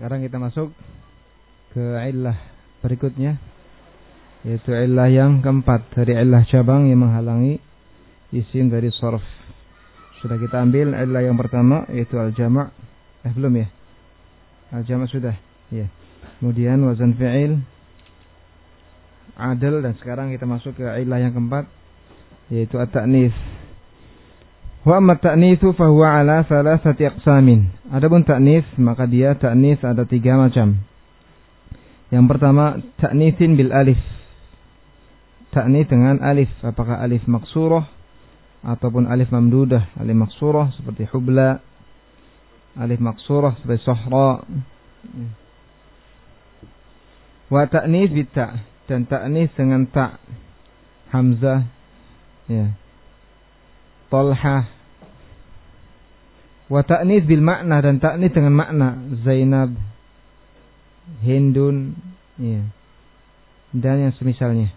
Sekarang kita masuk ke illah berikutnya yaitu illah yang keempat dari illah cabang yang menghalangi isim dari sorf. Sudah kita ambil illah yang pertama yaitu al-jama' eh belum ya? Al-jama' sudah. Ya. Kemudian wazan fi'il adil dan sekarang kita masuk ke illah yang keempat yaitu at-ta'nis. Wa amma ta'nitsu fa huwa ala thalathati aqsamin. Adapun ta'nis maka dia ta'nis ada tiga macam. Yang pertama ta'nitsin bil alif. Ta'nis dengan alif, apakah alif maksurah ataupun alif mamdudah, alif maksurah seperti hubla, alif maksurah seperti sahra. Wa ta'nis bit ta' dan ta'nis dengan ta' hamzah ya Talha. Wa ta'nis bil makna dan ta'nis dengan makna. Zainab Hindun ya dan yang semisalnya.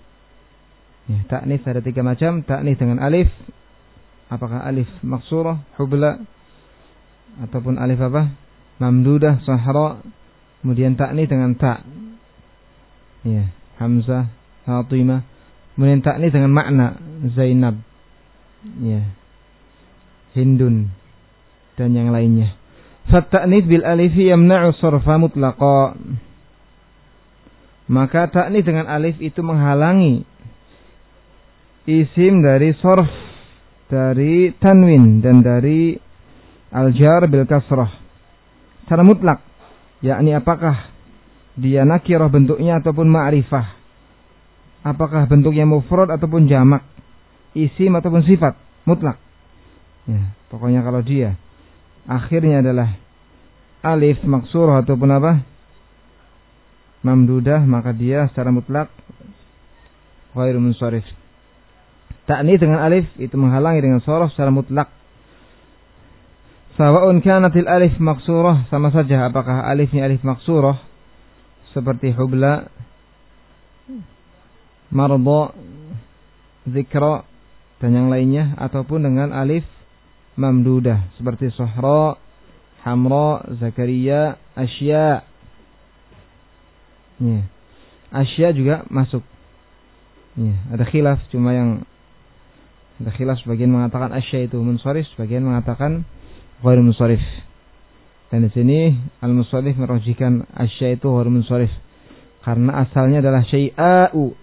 Ya ta'nis ada tiga macam. Ta'nis dengan alif. Apakah alif maksurah hubla ataupun alif apa? Mamdudah sahra. Kemudian ta'nis dengan ta. Ya hamzah Fatimah. Kemudian ta'nis dengan makna Zainab. Ya Hindun dan yang lainnya. Fatta'nits bil alif yamna'u sarfa mutlaqa. Maka ta'nits dengan alif itu menghalangi isim dari sorf dari tanwin dan dari aljar bil kasrah secara mutlak yakni apakah dia nakirah bentuknya ataupun ma'rifah apakah bentuknya mufrad ataupun jamak isim ataupun sifat mutlak Ya, pokoknya kalau dia akhirnya adalah alif maksurah ataupun apa? mamdudah maka dia secara mutlak ghairu munsharif. Ta'ni dengan alif itu menghalangi dengan sorof secara mutlak. Sawa'un kanatil alif maksurah sama saja apakah alifnya alif maksurah seperti hubla marda zikra dan yang lainnya ataupun dengan alif mamdudah seperti Sohra, Hamra, Zakaria, Asya. Ya. Asya juga masuk. Ya, ada khilaf cuma yang ada khilaf sebagian mengatakan Asya itu munsharif, sebagian mengatakan ghair munsharif. Dan di sini al-munsharif merujukkan Asya itu ghair munsharif karena asalnya adalah syai'a'u.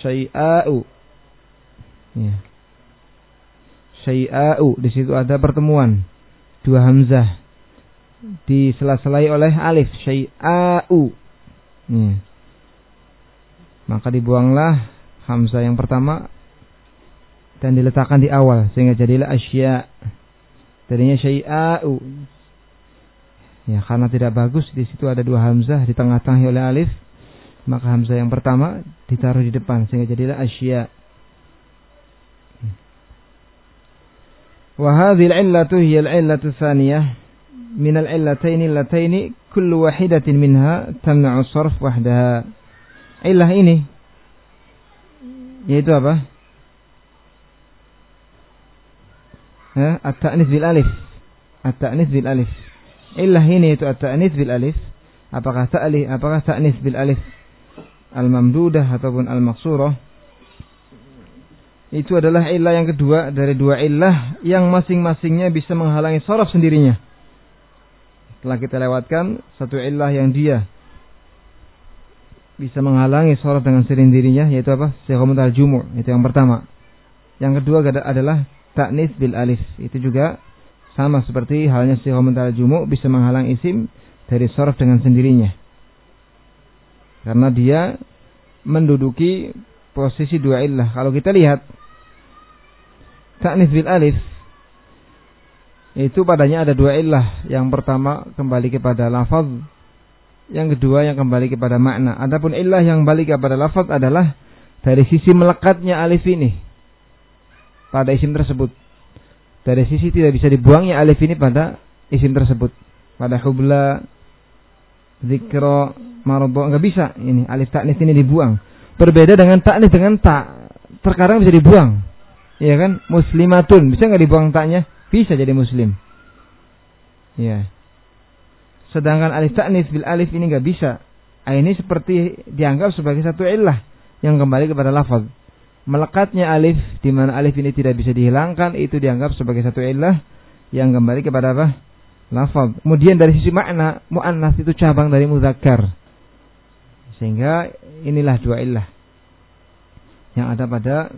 Syai'a'u. Ya syai'a'u. Di situ ada pertemuan dua hamzah disela-selai oleh alif syai'a'u. Maka dibuanglah hamzah yang pertama dan diletakkan di awal sehingga jadilah asya. Tadinya syai'a'u. Ya, karena tidak bagus di situ ada dua hamzah di tengah-tengah oleh alif, maka hamzah yang pertama ditaruh di depan sehingga jadilah asya. وهذه العلة هي العلة الثانية من العلتين اللتين كل واحدة منها تمنع الصرف وحدها. إلا إني. يدوى با التأنيث بالألف. التأنيث بالألف. إلا هنا يتو التأنيث بالألف. أبغى تألي أبغى تأنيث بالألف. الممدودة هتبون المقصورة. Itu adalah ilah yang kedua dari dua ilah yang masing-masingnya bisa menghalangi sorof sendirinya. Telah kita lewatkan satu ilah yang dia bisa menghalangi sorof dengan sendirinya yaitu apa? Sehumutal jumu itu yang pertama. Yang kedua adalah taknis bil alif itu juga sama seperti halnya sehumutal jumu bisa menghalang isim dari sorof dengan sendirinya. Karena dia menduduki posisi dua ilah. Kalau kita lihat ta'nis bil alif itu padanya ada dua ilah. Yang pertama kembali kepada lafaz, yang kedua yang kembali kepada makna. Adapun ilah yang kembali kepada lafaz adalah dari sisi melekatnya alif ini pada isim tersebut. Dari sisi tidak bisa dibuangnya alif ini pada isim tersebut. Pada hubla, zikro, marobo nggak bisa ini alif taknis ini dibuang. Berbeda dengan taknis dengan tak terkadang bisa dibuang Iya kan? Muslimatun. Bisa nggak dibuang taknya? Bisa jadi muslim. Ya. Sedangkan alif ta'nis bil alif ini nggak bisa. Ah, ini seperti dianggap sebagai satu illah yang kembali kepada lafaz. Melekatnya alif di mana alif ini tidak bisa dihilangkan itu dianggap sebagai satu illah yang kembali kepada apa? Lafaz. Kemudian dari sisi makna muannas itu cabang dari muzakkar. Sehingga inilah dua illah yang ada pada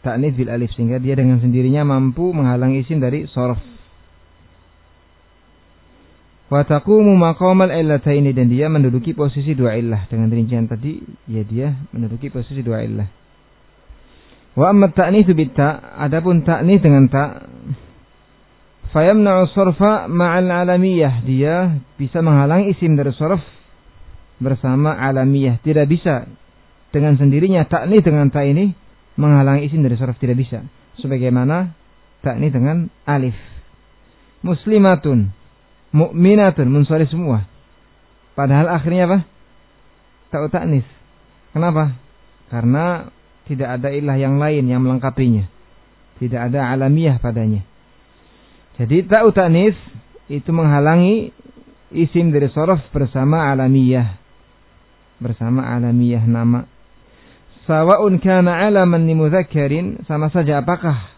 ta'nis bil alif sehingga dia dengan sendirinya mampu menghalangi isim dari sorof Wa taqumu maqamal illataini dan dia menduduki posisi dua illah. Dengan rincian tadi, ya dia menduduki posisi dua illah. Wa amma ta'nitsu bit ta, adapun ta'nits dengan ta fayamna'u sarfa ma'al alamiyah. Dia bisa menghalangi isim dari sarf bersama alamiyah. Tidak bisa dengan sendirinya ta'nits dengan ta ini menghalangi isim dari sarf tidak bisa. Sebagaimana ta'nits dengan alif. Muslimatun mukminatun munsharif semua. Padahal akhirnya apa? Ta'u ta'nis. Kenapa? Karena tidak ada ilah yang lain yang melengkapinya. Tidak ada alamiah padanya. Jadi ta'u ta'nis itu menghalangi isim dari sorof bersama alamiah. Bersama alamiah nama. Sawa'un kana alaman li sama saja apakah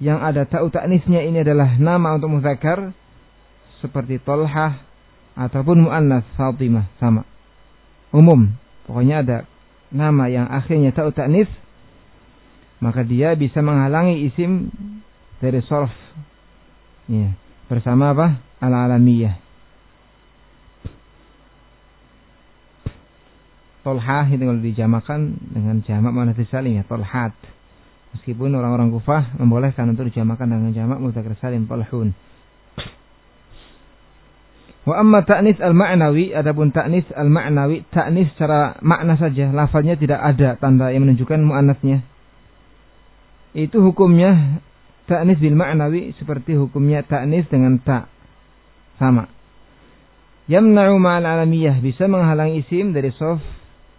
yang ada ta'u ta'nisnya ini adalah nama untuk muzakkar seperti Tolhah ataupun Mu'annas Fatimah sama. Umum. Pokoknya ada nama yang akhirnya ta'u ta'nis maka dia bisa menghalangi isim dari sorf ya, bersama apa ala tolhah itu kalau dijamakan dengan jamak mana salim ya tolhat meskipun orang-orang kufah membolehkan untuk dijamakan dengan jamak mudzakkar salim tolhun Wa amma ta'nis al-ma'nawi, adapun ta'nis al-ma'nawi, ta'nis secara makna saja, lafalnya tidak ada tanda yang menunjukkan muannasnya. Itu hukumnya ta'nis bil ma'nawi seperti hukumnya ta'nis dengan ta. Sama. Yamna'u ma'al alamiyah, bisa menghalangi isim dari sof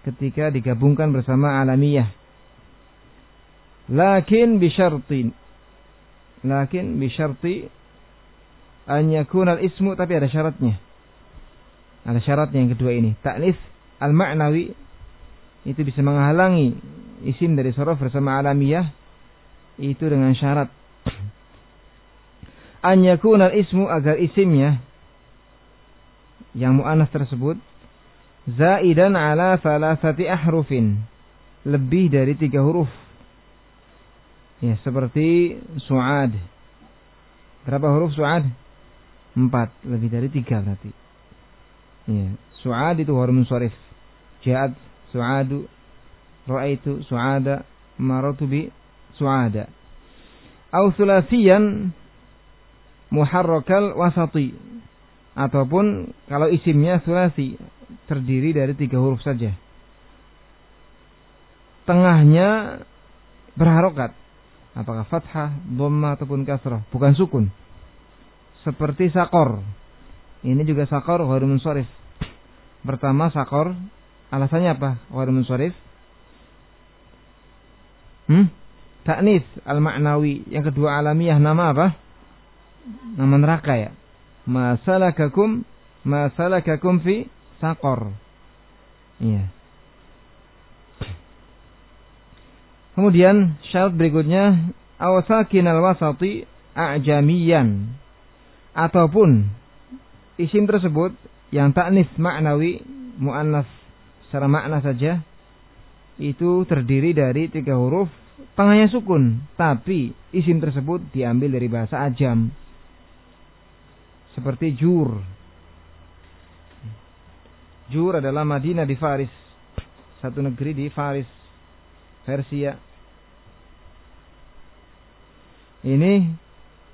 ketika digabungkan bersama alamiyah. Lakin bisyartin. Lakin bisyarti an yakuna al-ismu tapi ada syaratnya. Ada syaratnya yang kedua ini. Ta'nis al-ma'nawi itu bisa menghalangi isim dari sorof bersama alamiah itu dengan syarat an yakuna al-ismu agar isimnya yang mu'anas tersebut zaidan ala thalathati ahrufin lebih dari tiga huruf ya seperti su'ad berapa huruf su'ad Empat, lebih dari tiga berarti. Ya. Su'ad itu harus munsharif. Ja'ad, su'adu, ra'aitu, su'ada, maratu bi su'ada. Au sulasiyan muharrakal wasati. Ataupun kalau isimnya sulasi terdiri dari tiga huruf saja. Tengahnya berharokat. Apakah fathah, dhamma ataupun kasrah, bukan sukun seperti sakor. Ini juga sakor ghairun munsharif. Pertama sakor, alasannya apa? Ghairun munsharif. Hmm? Taknis al-ma'nawi. Yang kedua alamiah nama apa? Nama neraka ya. Masalakakum masalakakum fi sakor. Iya. Kemudian syarat berikutnya awasakin al-wasati a'jamiyan ataupun isim tersebut yang taknis maknawi muannas secara makna saja itu terdiri dari tiga huruf tengahnya sukun tapi isim tersebut diambil dari bahasa ajam seperti jur. Jur adalah Madinah di Faris. Satu negeri di Faris. Persia. Ini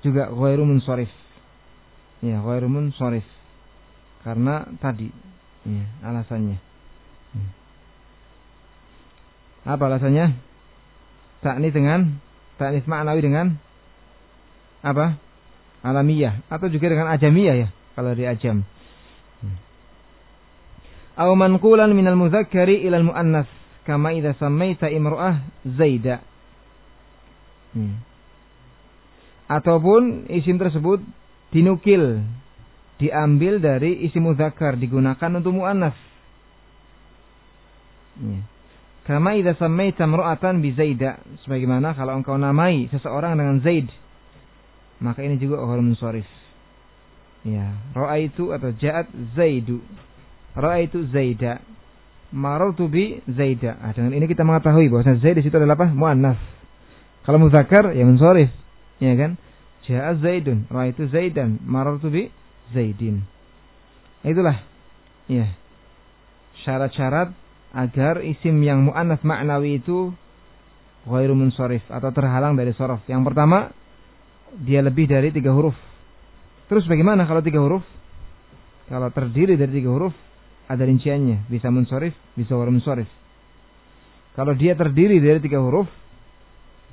juga ghairu munsharif. Ya ghairu munsharif. Karena tadi ya, alasannya. Ya. apa alasannya? Takni dengan taknis maknawi dengan apa alamiah atau juga dengan ajamiyah ya kalau di ajam aw manqulan minal mudzakkari ilal muannas kama idza samaita imra'ah zaida hmm. ataupun isim tersebut dinukil diambil dari isi muzakkar digunakan untuk muannas. Ya. Kama idza sammaita imra'atan bi Zaida, sebagaimana kalau engkau namai seseorang dengan Zaid, maka ini juga ghairun munsharif. Ya, ra'aitu atau ja'at Zaidu. Ra'aitu Zaida. Marartu bi Zaida. Ah, dengan ini kita mengetahui bahwa Zaid di situ adalah apa? Muannas. Kalau muzakkar ya munsharif, ya kan? Ja'a Zaidun, ra'aitu Zaidan, marartu bi Zaidin. Itulah ya. Syarat-syarat agar isim yang mu'annas ma'nawi itu ghairu munsharif atau terhalang dari sorof. Yang pertama, dia lebih dari tiga huruf. Terus bagaimana kalau tiga huruf? Kalau terdiri dari tiga huruf, ada rinciannya. Bisa munsharif, bisa ghairu munsharif. Kalau dia terdiri dari tiga huruf,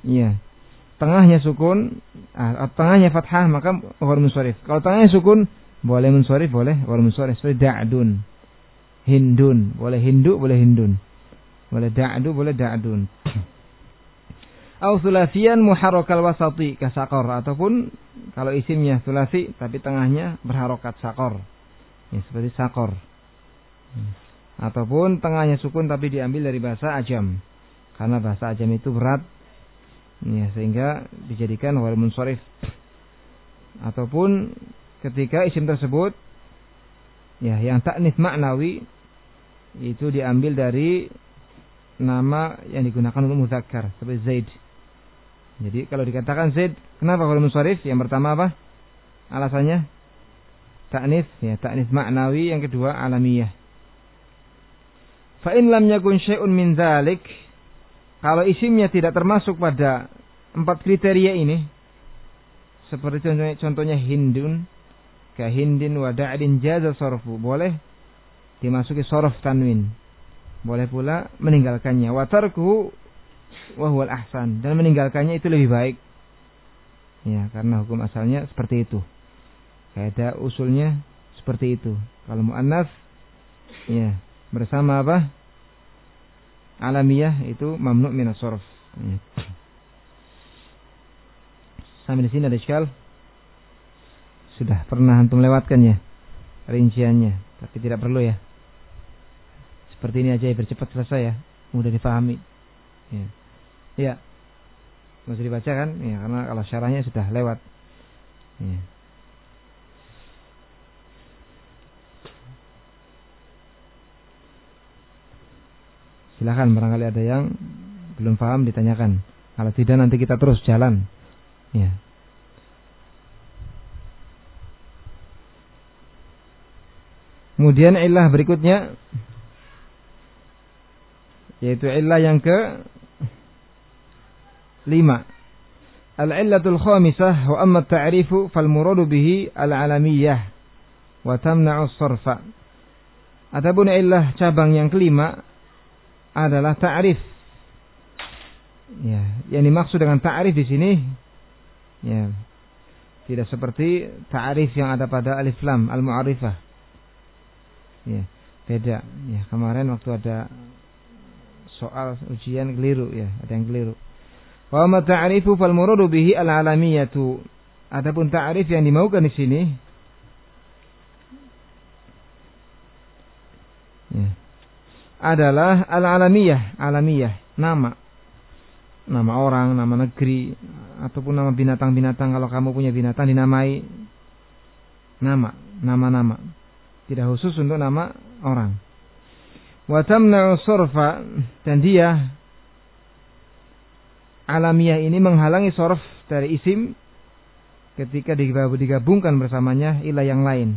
iya. Tengahnya sukun, ah, tengahnya fathah maka ghairu munsharif. Kalau tengahnya sukun, boleh munsharif, boleh ghairu munsharif. Seperti da'dun. Hindun, boleh Hindu, boleh Hindun. Boleh da'du, boleh da'dun. Au sulasian muharrakal wasati kasakor ataupun kalau isimnya sulasi tapi tengahnya berharokat sakor. Ya, seperti sakor. Ataupun tengahnya sukun tapi diambil dari bahasa ajam. Karena bahasa ajam itu berat. Ya, sehingga dijadikan wal munsharif. Ataupun ketika isim tersebut ya yang taknis maknawi itu diambil dari nama yang digunakan untuk muzakkar seperti Zaid. Jadi kalau dikatakan Zaid, kenapa kalau musarif? Yang pertama apa? Alasannya taknis, ya taknis maknawi, yang kedua alamiah. Fa in lam yakun min dzalik, kalau isimnya tidak termasuk pada empat kriteria ini, seperti contohnya, contohnya Hindun, kahindin wa da'din jaza sorfu boleh dimasuki sorof tanwin boleh pula meninggalkannya wa tarkuhu wa huwal ahsan. Dan meninggalkannya itu lebih baik. Ya karena hukum asalnya seperti itu. Kaidah usulnya seperti itu. Kalau muannas ya bersama apa? Alamiah itu mamnu minas sorof ya. sampai di sini ada sekal sudah pernah antum lewatkan ya rinciannya, tapi tidak perlu ya. Seperti ini aja ya bercepat selesai ya, mudah difahami. Ya. Ya. Masih dibaca kan? Ya, karena kalau syarahnya sudah lewat. Ya. Silahkan barangkali ada yang belum paham ditanyakan. Kalau tidak nanti kita terus jalan. Ya. Kemudian ilah berikutnya yaitu ilah yang ke lima. Al-illatul khamisah wa amma ta'rifu fal muradu bihi al-alamiyah wa tamna'u sarfa. Adapun ilah cabang yang kelima adalah ta'rif. Ya, yang dimaksud dengan ta'rif di sini ya tidak seperti ta'rif yang ada pada alif lam al-mu'arifah ya beda ya kemarin waktu ada soal ujian keliru ya ada yang keliru wa ma ta'rifu fal muradu bihi al alamiyatu. Adapun ta'rif yang dimaukan di sini ya, adalah al alamiyah alamiyah nama. Nama orang nama negeri ataupun nama binatang-binatang. Kalau kamu punya binatang dinamai. Nama nama-nama. Tidak khusus untuk nama orang. Wa tamna'u surfa dan dia alamiah ini menghalangi sorf dari isim ketika digabungkan bersamanya ilah yang lain.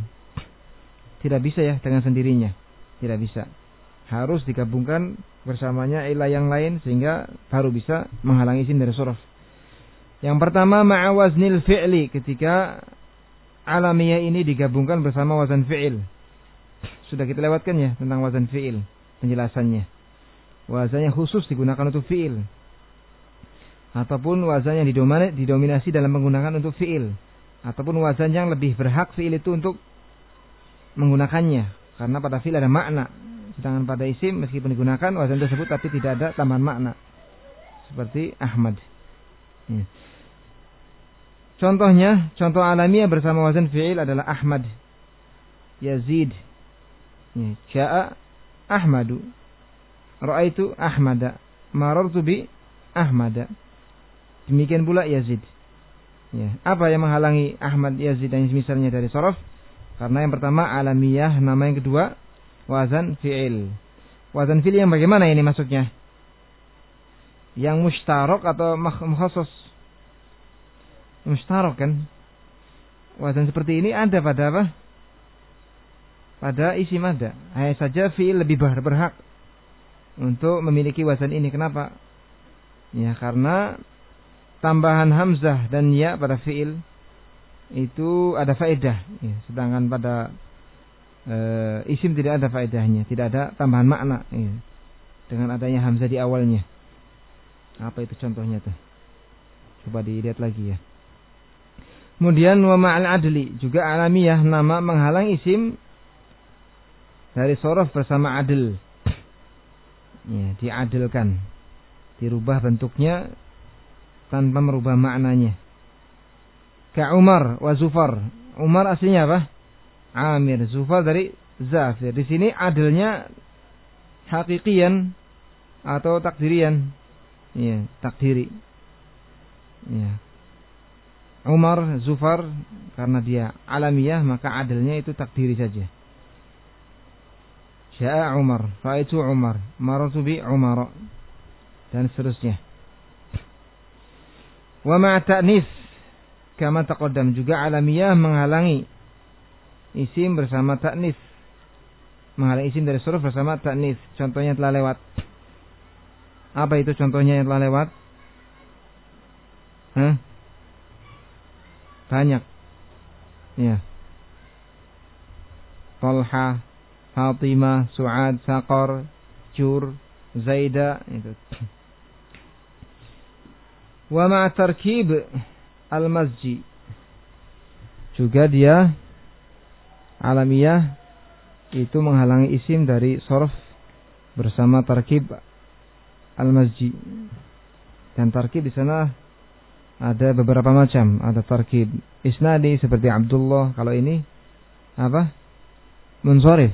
Tidak bisa ya dengan sendirinya. Tidak bisa. Harus digabungkan bersamanya ilah yang lain sehingga baru bisa menghalangi isim dari sorf. Yang pertama ma'awaznil fi'li ketika alamiah ini digabungkan bersama wazan fi'il sudah kita lewatkan ya tentang wazan fi'il penjelasannya. Wazannya khusus digunakan untuk fi'il. Ataupun wazan yang didominasi dalam menggunakan untuk fi'il. Ataupun wazan yang lebih berhak fi'il itu untuk menggunakannya. Karena pada fi'il ada makna. Sedangkan pada isim meskipun digunakan wazan tersebut tapi tidak ada tambahan makna. Seperti Ahmad. Ya. Contohnya, contoh alamiah bersama wazan fi'il adalah Ahmad. Yazid. Ya, Ja'a Ahmadu. Ra'aitu Ahmada. Marartu bi Ahmada. Demikian pula Yazid. Ya. Apa yang menghalangi Ahmad Yazid dan misalnya dari sorof? Karena yang pertama alamiah, nama yang kedua wazan fi'il. Wazan fi'il yang bagaimana ini maksudnya? Yang mustarok atau mukhasos? Mustarok kan? Wazan seperti ini ada pada apa? Pada isi mada. Hanya saja fi'il lebih berhak untuk memiliki wazan ini. Kenapa? Ya karena tambahan hamzah dan ya pada fiil itu ada faedah. Ya, sedangkan pada e, isim tidak ada faedahnya tidak ada tambahan makna ya, dengan adanya hamzah di awalnya. Apa itu contohnya tuh? Coba dilihat lagi ya. Kemudian wa ma'al adli juga alamiah nama menghalang isim dari sorof bersama adil. Ya diadilkan. Dirubah bentuknya tanpa merubah maknanya. Ka Umar wa Zufar. Umar aslinya apa? Amir. Zufar dari Zafir. Di sini adilnya hakikian atau takdirian. Iya, takdiri. Iya. Umar, Zufar karena dia alamiah maka adilnya itu takdiri saja. Sya'a Umar, Faitu Umar, maratu bi Umar dan seterusnya. Wa ma ta'nis kama taqaddam juga alamiah menghalangi isim bersama ta'nis. Menghalangi isim dari suruf bersama ta'nis. Contohnya telah lewat. Apa itu contohnya yang telah lewat? Hah? Banyak. Ya. Talha, Fatimah, Su'ad, Saqar, Jur, Zaida itu. Wa ma tarkib al-masji. Juga dia alamiah itu menghalangi isim dari sorf bersama tarkib al-masji. Dan tarkib di sana ada beberapa macam. Ada tarkib isnadi seperti Abdullah. Kalau ini apa? Munsorif.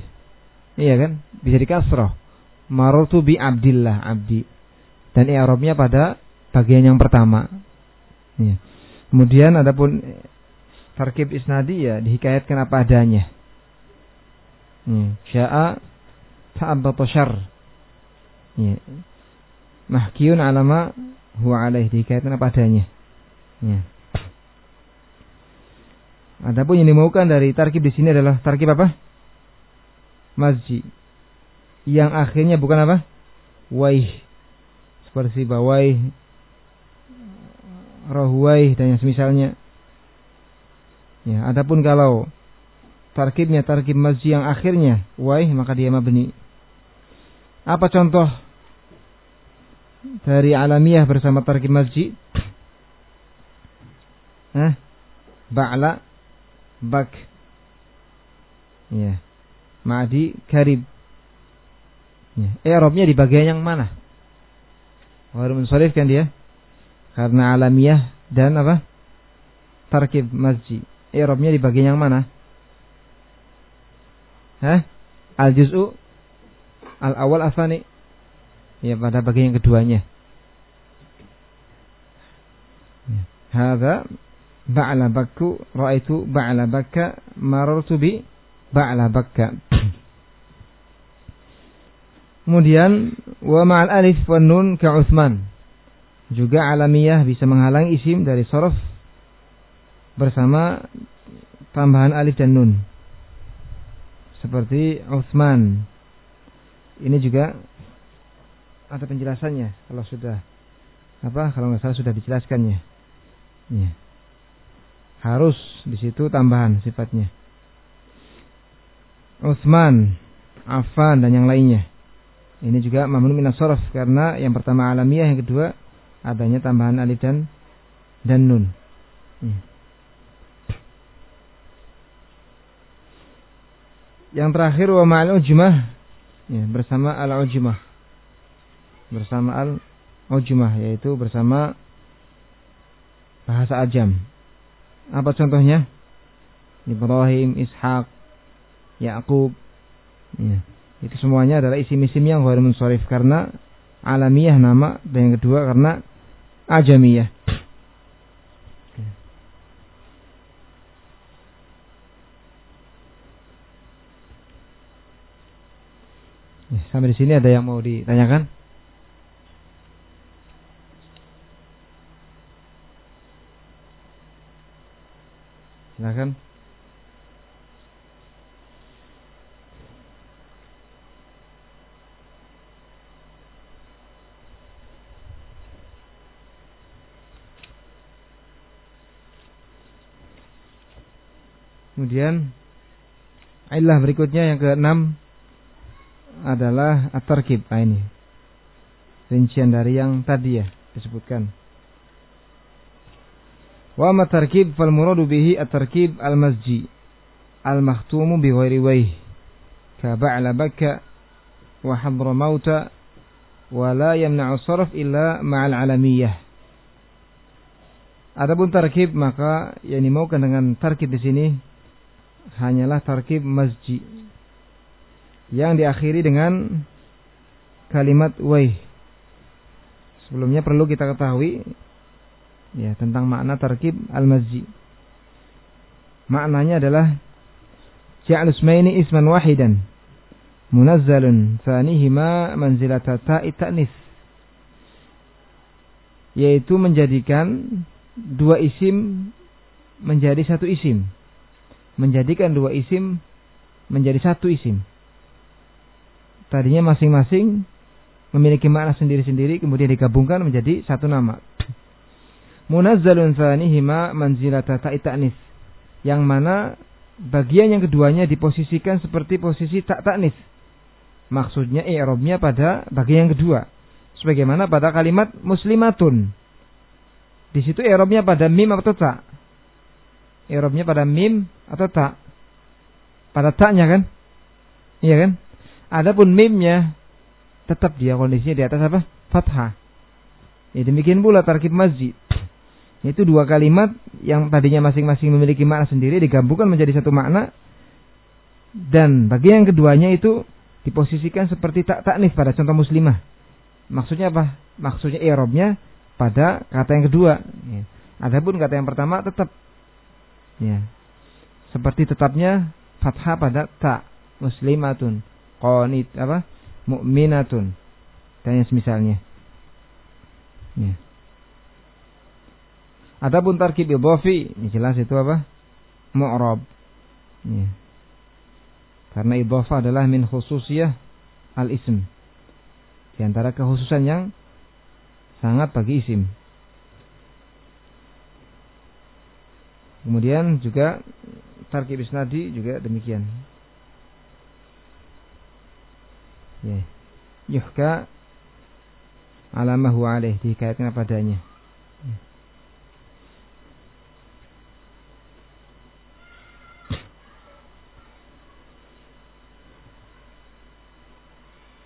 Iya kan? Bisa dikasroh. Marutu bi Abdillah abdi. Dan i'rabnya pada bagian yang pertama. Ya. Kemudian adapun tarkib isnadi ya dihikayatkan apa adanya. Ya. Sya'a ta'abbatu syar. Ya. Mahkiyun alama huwa alaih dihikayatkan apa adanya. Ya. Adapun yang dimaukan dari tarkib di sini adalah tarkib apa? Masjid. Yang akhirnya bukan apa? Waih. Seperti bawai rohwai dan yang semisalnya. Ya, adapun kalau tarkibnya tarkib masjid yang akhirnya wai maka dia mabni. Apa contoh dari alamiah bersama tarkib masjid? Hah? Ba'la bak. Ya. Ma'di karib. Ya. Eropnya di bagian yang mana? Waru mensolif kan dia? Karena alamiah dan apa? Tarkib masjid. I'rabnya di bagian yang mana? Hah? Al-juz'u al-awal asani. Ya, pada bagian yang keduanya. Ya. Hadza ba'la bakku ra'aitu ba'la bakka marartu bi ba'la bakka. Kemudian wa ma'al alif wan nun ka Utsman. Juga alamiah bisa menghalang isim dari sorof bersama tambahan alif dan nun. Seperti Utsman. Ini juga ada penjelasannya kalau sudah apa kalau nggak salah sudah dijelaskannya. Ya. Harus di situ tambahan sifatnya. Utsman, Affan dan yang lainnya. Ini juga mamnu minas karena yang pertama alamiah, yang kedua adanya tambahan alif dan dan nun. Ya. Yang terakhir wa ma'al ujmah ya, bersama al ujmah. Bersama al ujmah yaitu bersama bahasa ajam. Apa contohnya? Ibrahim, Ishaq, Yakub. Ya. Itu semuanya adalah isim-isim yang ghairu munsharif karena alamiah nama dan yang kedua karena ajamiyah. Ya, sampai di sini ada yang mau ditanyakan? Silakan. Kemudian ilah berikutnya yang keenam adalah at-tarkib. Nah, ini rincian dari yang tadi ya disebutkan. Wa ma tarkib fal muradu bihi at-tarkib al-masji al-makhtumu bi ghairi wajh ka ba'la bakka wa hadra mauta wa la yamna'u sarf illa ma'al alamiyah. Adapun tarkib maka yang dimaukan dengan tarkib di sini hanyalah tarkib masjid yang diakhiri dengan kalimat waih. Sebelumnya perlu kita ketahui ya tentang makna tarkib al-masjid. Maknanya adalah ja'al ismaini isman wahidan munazzalun tsanihima manzilata ta'i ta'nis yaitu menjadikan dua isim menjadi satu isim menjadikan dua isim menjadi satu isim tadinya masing-masing memiliki makna sendiri-sendiri kemudian digabungkan menjadi satu nama. Munazzalun tsanihima manzilata ta'tanis. Yang mana bagian yang keduanya diposisikan seperti posisi tak taknis. Maksudnya i'rabnya pada bagian yang kedua. Sebagaimana pada kalimat muslimatun. Di situ i'rabnya pada mim atau tak? I'rabnya pada mim atau tak? Pada taknya kan? Iya kan? Adapun mimnya tetap dia kondisinya di atas apa? Fathah. Ya demikian pula tarkib masjid. Itu dua kalimat yang tadinya masing-masing memiliki makna sendiri digabungkan menjadi satu makna dan bagi yang keduanya itu diposisikan seperti tak taknif pada contoh muslimah. Maksudnya apa? Maksudnya i'rabnya pada kata yang kedua. Ya. Adapun kata yang pertama tetap ya. Seperti tetapnya fathah pada tak muslimatun qanit apa? mukminatun dan yang semisalnya. Ya. Adapun tarkib idhafi, ini jelas itu apa? Mu'rab. Ya. Karena idhafa adalah min khususiyah al-ism. Di antara kekhususan yang sangat bagi isim. Kemudian juga tarkib isnadi juga demikian. ya. yuhka alamahu alaih dikaitkan padanya ya.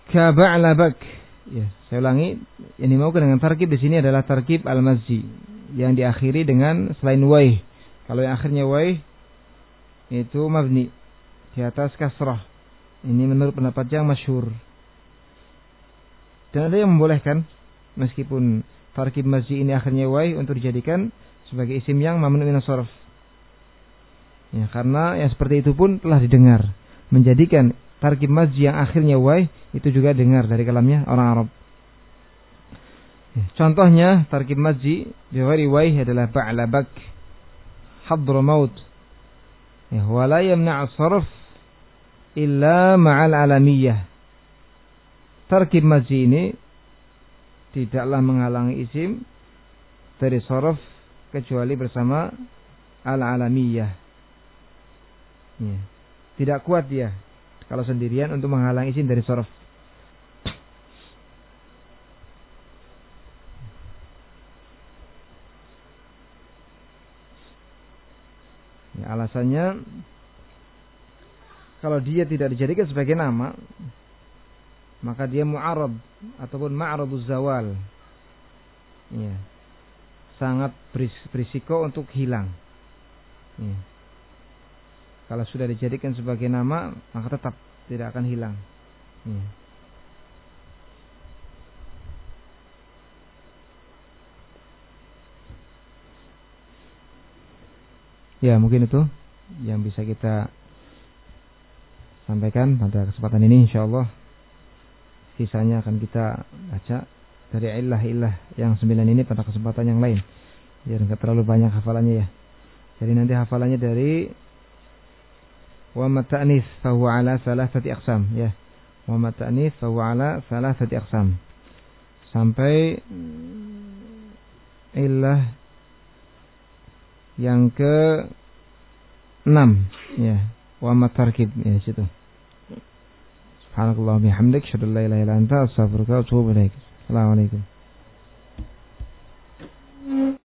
Kaba'labak. Ya, saya ulangi. Yang dimaukan dengan tarkib di sini adalah tarkib al-mazzi yang diakhiri dengan selain waih. Kalau yang akhirnya waih itu mabni di atas kasrah. Ini menurut pendapat yang masyhur. Dan ada yang membolehkan meskipun tarkib masjid ini akhirnya wai untuk dijadikan sebagai isim yang mamnu min Ya, karena yang seperti itu pun telah didengar. Menjadikan tarkib masjid yang akhirnya wai itu juga dengar dari kalamnya orang Arab. Ya, contohnya tarkib masjid di wai adalah ba'labak hadramaut. Ya, wala yamna' sarf illa ma'al alamiyah tarkib maji ini tidaklah menghalangi isim dari sorof kecuali bersama al-alamiyah. Ya. Tidak kuat dia kalau sendirian untuk menghalangi isim dari sorof. Alasannya kalau dia tidak dijadikan sebagai nama, maka dia mu'arab ataupun ma'rabuz zawal. Ya. Sangat berisiko untuk hilang. Ya. Kalau sudah dijadikan sebagai nama, maka tetap tidak akan hilang. Ya. Ya mungkin itu yang bisa kita sampaikan pada kesempatan ini insya Allah sisanya akan kita baca dari ilah-ilah yang sembilan ini pada kesempatan yang lain. Biar nggak terlalu banyak hafalannya ya. Jadi nanti hafalannya dari wa mata'nis fahuwa ala salasati aqsam ya. Wa mata'nis fahuwa ala salasati aqsam. Sampai ilah yang ke enam ya. Wa matarkib ya situ. Subhanakallah bihamdik syadallah ilaha illa anta astaghfiruka wa atubu ilaik. Assalamualaikum